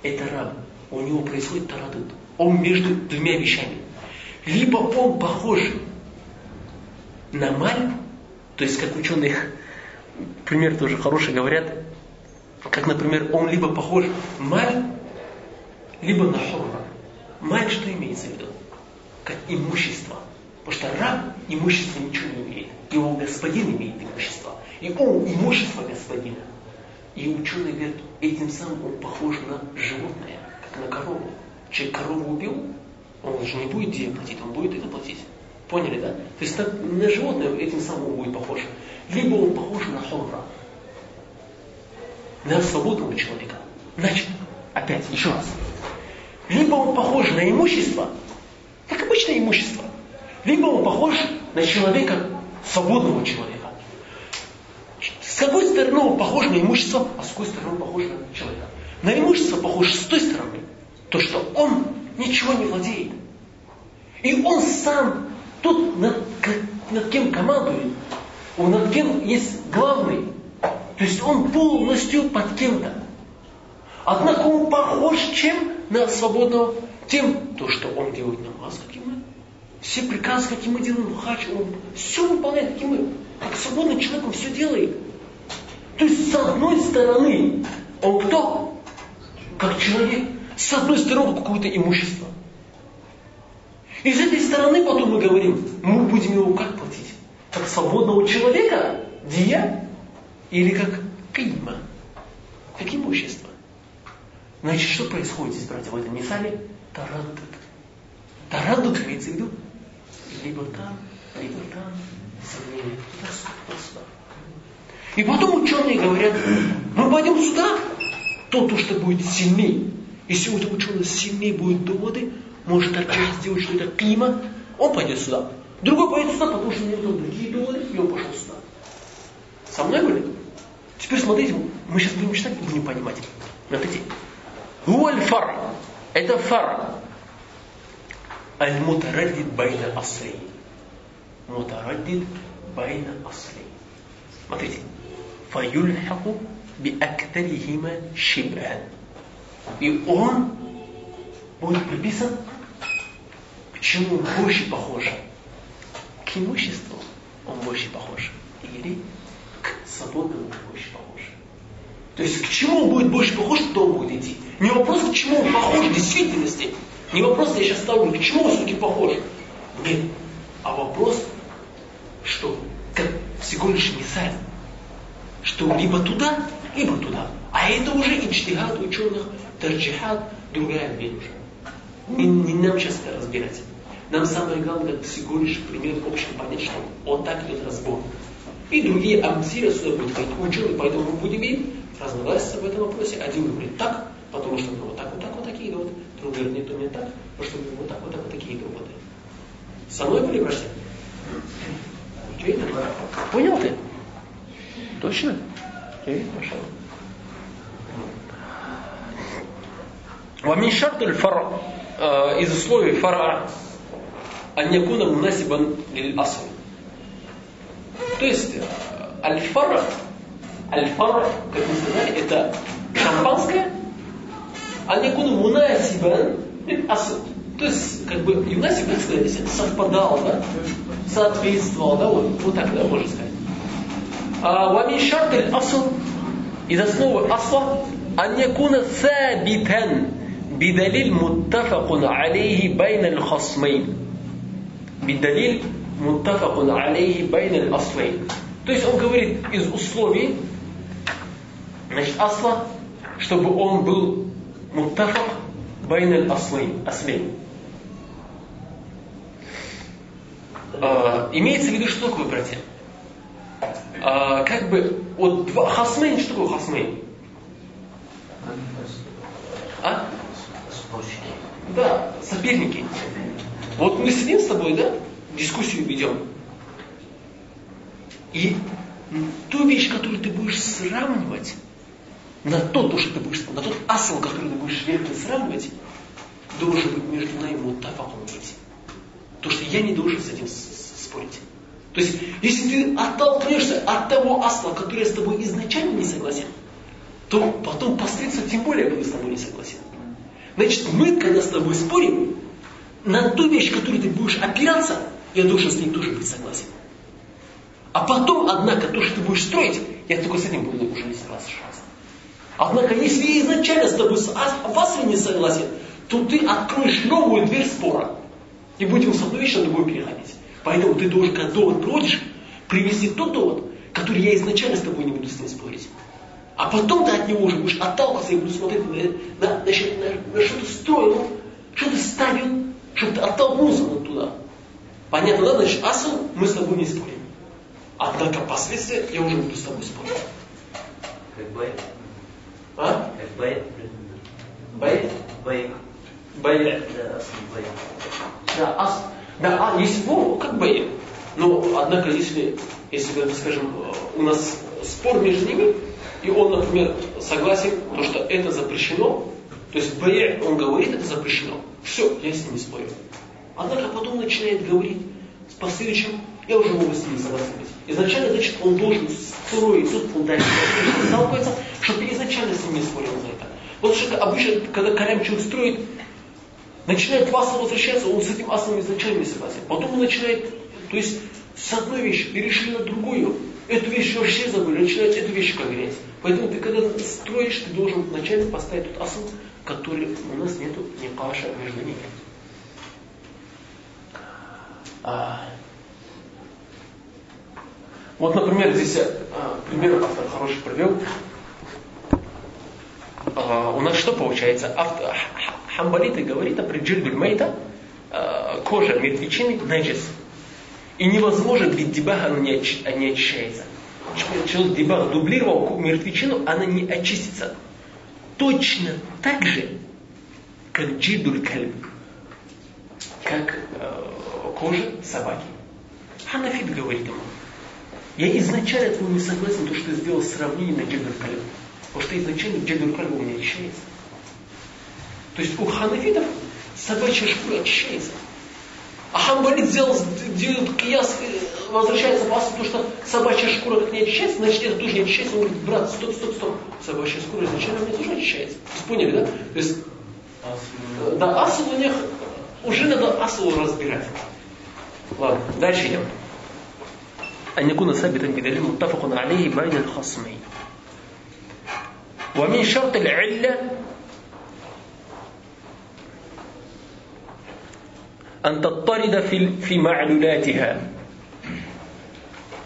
Это раб. У него происходит тарадут. Он между двумя вещами. Либо он похож на маль, то есть как ученые, пример тоже хороший говорят, как, например, он либо похож маль, либо на хорра. Маль что имеется в виду? Как имущество. Потому что раб имущество ничего не имеет. Его господин имеет имущество. И он имущество господина. И ученые говорят, этим самым он похож на животное, как на корову. Человек корову убил, он же не будет денег платить, он будет это платить. Поняли, да? То есть на животное этим самым будет похож. Либо он похож на хорра, на свободного человека. Значит, опять, еще раз. Либо он похож на имущество, как обычное имущество. Либо он похож на человека, свободного человека. С какой стороны он похож на имущество, а с какой стороны он похож на человека? На имущество похож с той стороны, то, что он ничего не владеет. И он сам тут над, над кем командует, он над кем есть главный. То есть он полностью под кем-то. Однако он похож чем на свободного? Тем, то, что он делает намаз, как и мы. Все приказы, какие мы делаем, хач, он все выполняет, как и мы. Как свободный человек, он все делает. То есть, с одной стороны, он кто? как человек, с одной стороны какое-то имущество. И с этой стороны потом мы говорим, мы будем его как платить? Как свободного человека, дия, или как кима, как имущество. Значит, что происходит здесь, братья, в этом мисале? Тарандут. Тарандут имеется в виду либо там, либо там, сомнение. Туда-сюда. И потом ученые говорят, мы пойдем сюда, то, что будет сильнее. Если у этого ученого сильнее будут доводы, может отчасти сделать, что это клима, он пойдет сюда. Другой пойдет сюда, потому что у него другие доводы, и он пошел сюда. Со мной были? Теперь смотрите, мы сейчас будем читать и будем понимать. Смотрите. Уаль фар. Это фар. Аль-мутараддид байна аслей. Мутараддид байна аслей. Смотрите. Фаюльхаку би актарихима шибан. И он будет приписан к чему он больше похож? К имуществу он больше похож. Или к свободному больше похож. То есть к чему он будет больше похож, то он будет идти. Не вопрос, к чему он похож в действительности. Не вопрос, я сейчас ставлю, к чему он все-таки похож. Нет. А вопрос, что как всего лишь мисаль, что либо туда, либо туда. А это уже ичтигад ученых, тарджихад, другая уже. Не, не нам сейчас это разбирать. Нам самое главное, всего лишь пример общем понять, что вот так идет разбор. И другие амсиры сюда будут ученые, поэтому мы будем видеть разногласия в этом вопросе. Один говорит так, потому что у вот так, вот так, вот такие доводы. Другой говорит, нет, у меня так, потому что у него вот так, вот так, вот такие доводы. Со мной были, братья? Понял ты? Точно? Окей, пошел. ومن شرط الفرع из условий фара أن يكون مناسبا للأصل то есть аль-фар аль-фар как мы сказали это шампанское أن يكون مناسبا للأصل то есть как бы юнасиб как сказать совпадал да соответствовал да вот, вот так да можно сказать ومن شرط الأصل из основы асла أن يكون ثابتا بدليل متفق عليه بين الخصمين بدليل متفق عليه بين الأصلين то есть он говорит из условий значит асла чтобы он был муттафак байн аль-аслейн аслейн а, имеется в виду что такое братья а, как бы вот два хасмейн что такое хасмейн а? Да, соперники. Вот мы сидим с тобой, да, дискуссию ведем. И ту вещь, которую ты будешь сравнивать, на то, то, что ты будешь, на тот أصل, который ты будешь верно сравнивать, должен быть между нами متفق ом быть. То, что я не должен с этим спорить. То есть, если ты отталкиваешься от того асла, который я с тобой изначально не согласен, то потом последствия тем более я буду с тобой не согласен. Значит, мы, когда с тобой спорим, на ту вещь, которую ты будешь опираться, я должен с ней тоже быть согласен. А потом, однако, то, что ты будешь строить, я только с этим буду уже не согласен. Однако, если я изначально с тобой с вас не согласен, то ты откроешь новую дверь спора. И будем с одной вещи на другую переходить. Поэтому ты должен, когда довод проводишь, привести тот довод, который я изначально с тобой не буду с ним спорить. А потом ты от него уже будешь отталкиваться и будешь смотреть на, на, значит, на, на что ты строил, что ты ставил, чтобы ты оттолкнулся вот туда. Понятно, да? Значит, асл мы с тобой не спорим. Однако последствия я уже буду с тобой спорить. Как бай. А? Как бай. Бай? Бай. Бай. Да, асл бай. Да, ас. Да, а, если, ну, как бай. Но, однако, если, если, скажем, у нас спор между ними, и он, например, согласен, то, что это запрещено, то есть Б, он говорит, это запрещено. Все, я с ним не спорю. Однако потом начинает говорить с последующим, я уже могу с ним согласен. Изначально, значит, он должен строить тот фундамент, сталкивается, чтобы изначально с ним не спорил за это. Вот что обычно, когда Карям человек строит, начинает асл возвращаться, он с этим аслом изначально не согласен. Потом он начинает, то есть с одной вещи перешли на другую, эту вещь вообще забыли, начинает эту вещь проверять. Поэтому ты когда строишь, ты должен вначале поставить тот асл, который у нас нету ни каша между ними. А, вот, например, здесь а, пример автор хороший привел. А, у нас что получается? Автор, хамбалиты говорит о приджильдуль а, кожа мертвечины наджис. И невозможно для дебага она не очищается. Человек дебаг дублировал мертвечину, она не очистится. Точно так же, как джидуль кальб, как э, кожа собаки. Ханафид говорит ему, я изначально этому не согласен, то, что я сделал сравнение на джидуль кальб. Потому что изначально джидуль кальб у меня очищается. То есть у ханафитов собачья шкура очищается. А Хамбалит сделал, делает кияс, э, возвращается в асу, потому что собачья шкура как не очищается, значит это тоже не очищается. Он говорит, брат, стоп, стоп, стоп, собачья шкура изначально у меня тоже очищается. То есть поняли, да? То есть, э, да, асу у них, уже надо асу разбирать. Ладно, дальше идем. أن يكون ثابتا بدليل متفق عليه بين الخصمين ومن شرط العلة أن تضطرد في في معلولاتها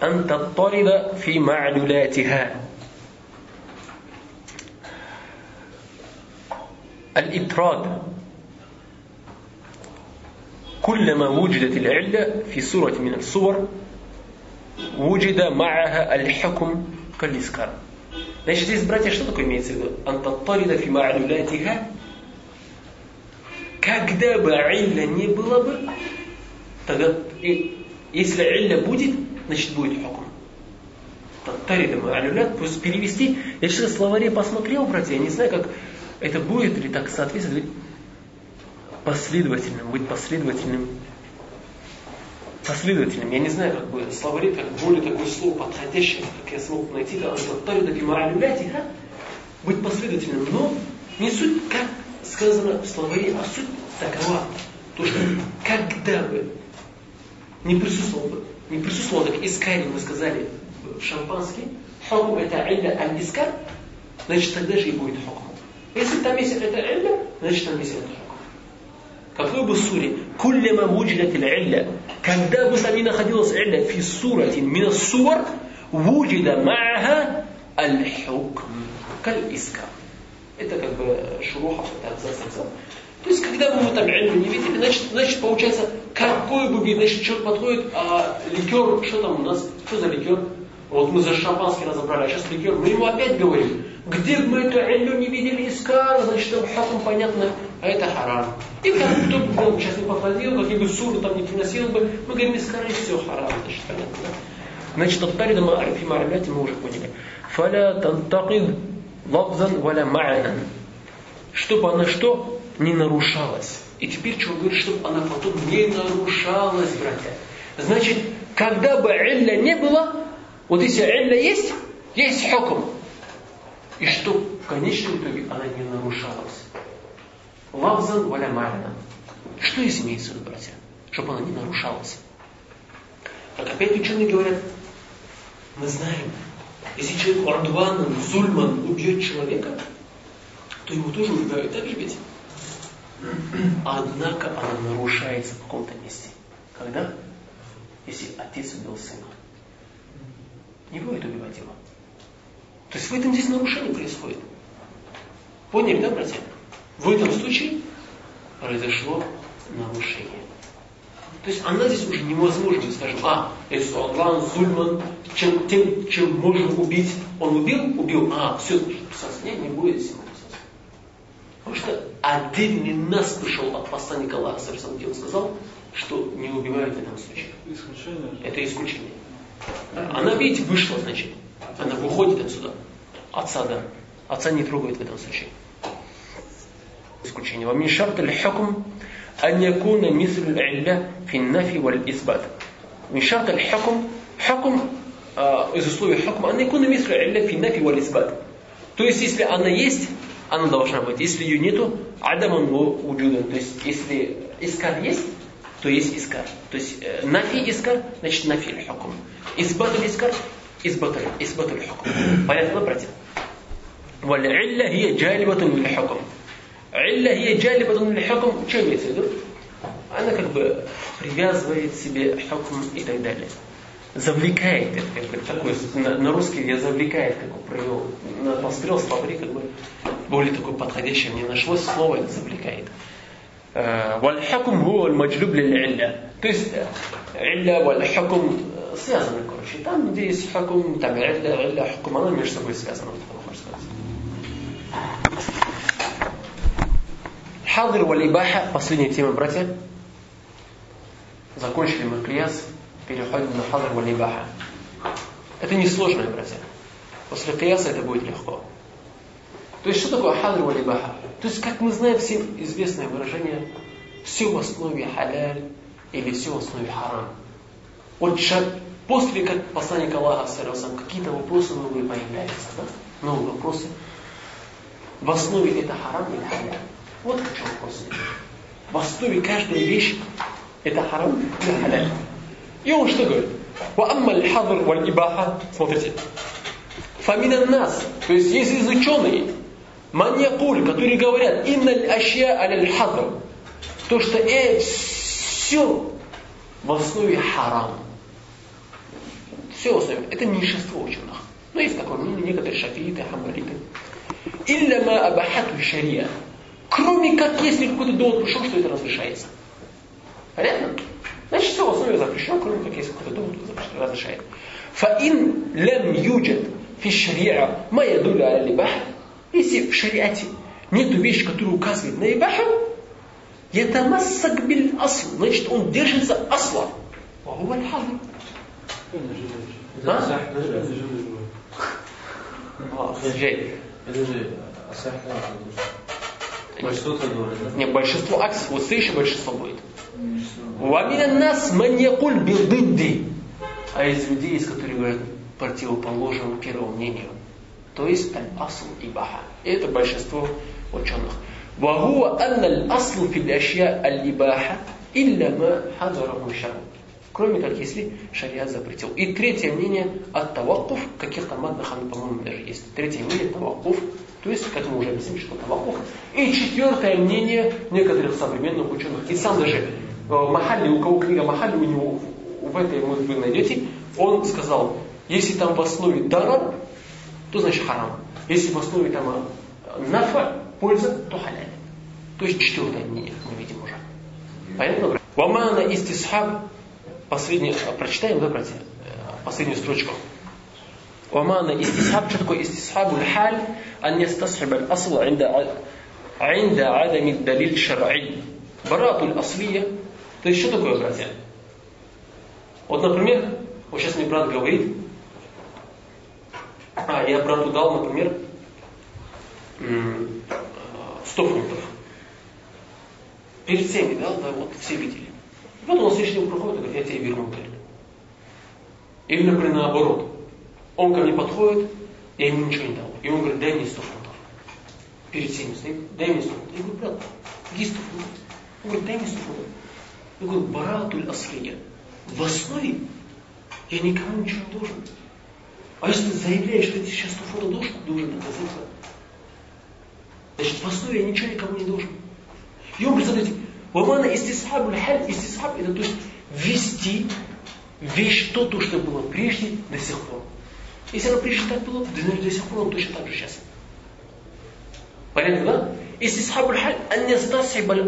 أن تضطرد في معلولاتها الإطراد كلما وجدت العلة في صورة من الصور وجد معها الحكم كالإسكار Значит, здесь, братья, что такое имеется в виду? Антаттарида фи ма'люлятиха когда бы илля не было бы, тогда и, если илля будет, значит будет хукм. Таридам алюлят, пусть перевести. Я сейчас в словаре посмотрел, братья, я не знаю, как это будет ли так соответствовать последовательным, быть последовательным. Последовательным. Я не знаю, как бы словаре как более такое слово подходящее, как я смог найти, да, Тарида бима алюлятиха, быть последовательным. Но не суть, как сказано в словаре, а суть такова, то что когда бы не присутствовал бы, не присутствовал так искари, мы сказали в шампанский, хукм это илля аль-искар, значит тогда же и будет хукм. Если там есть это илля, значит там есть это хукм. Какой бы суре, куллема вуджидат илля, когда бы там ни находилась илля фи суратин мина сур, вуджида ма'аха аль-хукм, каль-искар. Это как бы шуруха, это абзац, абзац. То есть, когда бы мы там ильму не видели, значит, значит получается, какой бы вид, значит, человек подходит, а ликер, что там у нас, что за ликер? Вот мы за шампанский разобрали, а сейчас ликер, мы ему опять говорим, где бы мы эту иллю не видели искар, значит, там хакум понятно, а это харам. И как кто бы был, сейчас не подходил, какие бы суры там не приносил бы, мы говорим, искар, и все, харам, значит, понятно, да? Значит, от Тарида Маарифи Маарляти мы уже поняли. Фаля тантакид лавзан валя ма'анан. Чтобы она что? Не нарушалась. И теперь что говорит, чтобы она потом не нарушалась, братья. Значит, когда бы илля не было, вот если илля есть, есть хукм. И что в конечном итоге она не нарушалась. Лавзан валя ма'анан. Что виду, братья? Чтобы она не нарушалась. Как опять ученые говорят, мы знаем, если человек Ардваном, Зульман убьет человека, то его тоже убивают, так же ведь? Однако она нарушается в каком-то месте. Когда? Если отец убил сына. Не будет убивать его. То есть в этом здесь нарушение происходит. Поняли, да, братья? В этом случае произошло нарушение. То есть она здесь уже невозможно, скажем, а, если Аллах Зульман, чем, тем, чем можно убить, он убил, убил, а, все. Нет, не будет Потому что один нас пришел от Николая, Аллаха, где он сказал, что не убивают в этом случае. Исключение. Это исключение. Она, видите, вышла, значит. Она выходит отсюда. Отца, да. Отца не трогает в этом случае. Исключение. Вам шарт аль-хакм ан якуна мислю аль-илля фи нафи валь исбат. Мин шарт аль-хакм а, из условий хакм ан якуна мислю аль-илля фи нафи валь исбат. То есть, если она есть, она должна быть если ее нету адаман вуджудан то есть если искар есть то есть искар то есть нафи искар значит нафи хукм избат искар избат избат хукм понятно братья والعلة هي جالبة للحكم علة هي جالبة للحكم что имеется в виду? Она как бы привязывает себе хукм и так далее. завлекает, это как бы такой, на, на русский я завлекает, как бы провел, на, посмотрел словари, как бы более такое подходящее мне нашлось слово, это завлекает. Э, вальхакум гу аль-маджлюб лилля. То есть, э, илля вальхакум э, связаны, короче. Там, где есть хакум, там илля, илля, хакум, оно между собой связано, вот это можно сказать. Хадр валибаха, последняя тема, братья. Закончили мы клияс переходим на хадр валибаха. Это несложное, братья. После кияса это будет легко. То есть, что такое хадр валибаха? То есть, как мы знаем, всем известное выражение, все в основе халяль или все в основе харам. Вот после как посланника Аллаха, какие-то вопросы новые появляются, да? Новые вопросы. В основе это харам или халяль? Вот в чем вопрос. В основе каждой вещи это харам или халяль. И он что говорит? وأما الحظر والإباحة смотрите فمن нас, то есть есть из ученые من يقول, которые говорят إن الأشياء على الحظر то что э, все в основе харам все остальное. Это меньшинство ученых. Но есть такое мнение, некоторые шафииты, хамбалиты. Илля ма абахату шария. Кроме как, если какой-то довод пришел, что это разрешается. Понятно? Значит, все в основе запрещено, кроме как, если какой-то довод разрешает. Фаин лям юджат фи шариа ма ядуля аль Если в шариате нету вещи, которая указывает на ибаху, ятамассак биль асл, значит, он держится асла. وهو الحظر Это Джей. Это же Большинство так говорит, да? Не, большинство акций, вот следующее большинство будет. Вамина нас маньякуль билдыдди. А из людей есть, которые говорят противоположному первому мнению. То есть аль-асл и баха. Это большинство ученых. وهو أن الأصل في الأشياء الإباحة إلا ما حضره الشرع кроме как если шариат запретил. И третье мнение от тавакуф, каких-то маддах, по-моему, даже есть. Третье мнение тавакуф, то есть, к этому уже объясним, что тавакуф. И четвертое мнение некоторых современных ученых. И сам даже э, Махалли, у кого книга Махалли, у него в этой вы найдете, он сказал, если там в основе дарар, то значит харам. Если в основе там э, нафа, польза, то халяль. То есть четвертое мнение мы видим уже. Понятно? Вамана истисхаб последний, прочитаем, да, братья, последнюю строчку. ومعنى استسحاب что такое استسحاب الحال أن يستصحب الأصل عند عند عدم الدليل الشرعي براءة الأصلية то есть что такое, братья? Вот, например, вот сейчас мне брат говорит, а, я брату дал, например, 100 фунтов. Перед всеми дал, да, вот все видели. И потом он следующий день приходит и говорит, я тебе верну говорит. Или, например, наоборот. Он ко мне подходит, я ему ничего не дал. И он говорит, дай мне 100 фунтов. Перед всеми стоит, дай мне 100 фунтов. Я говорю, брат, где 100 фунтов? Он говорит, дай мне 100 фунтов. Я говорю, баратуль аслия. В основе я никому ничего не должен. А если ты заявляешь, что ты сейчас 100 фунтов должен, должен доказать. Значит, в основе я ничего никому не должен. И он, представляете, Вамана истисхаб халь, истисхаб это то есть ввести вещь то, то, что было прежде до сих пор. Если оно прежде так было, то до сих пор он точно так же сейчас. Понятно, да? Если сахабуль халь,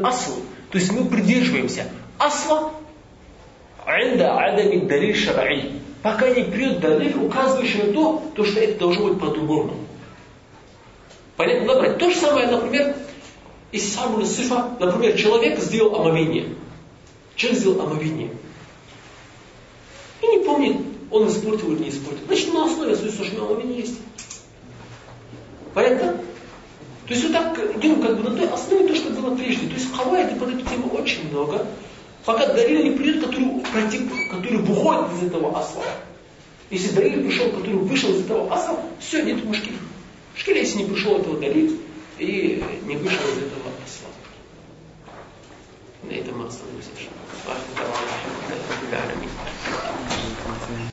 асл, то есть мы придерживаемся асла, анда адами дариль шараи, пока не придет далиль, указывающий на то, то, что это должно быть по-другому. Понятно, да, брать? То же самое, например, если сахабуль сифа, например, человек сделал омовение. Человек сделал омовение. И не помнит, он испортил или не испортил. Значит, на основе свойства, что омовение есть. Понятно? То есть вот так идем как бы на той основе то, что было прежде. То есть хавайты под эту тему очень много. Пока Дарил не придет, который, который выходит из этого асла. Если Дарил пришел, который вышел из этого асла, все, нет мушкиль. Мушкиль, если не пришел этого Дарил, и не вышел из этого осла. На этом мы остановимся.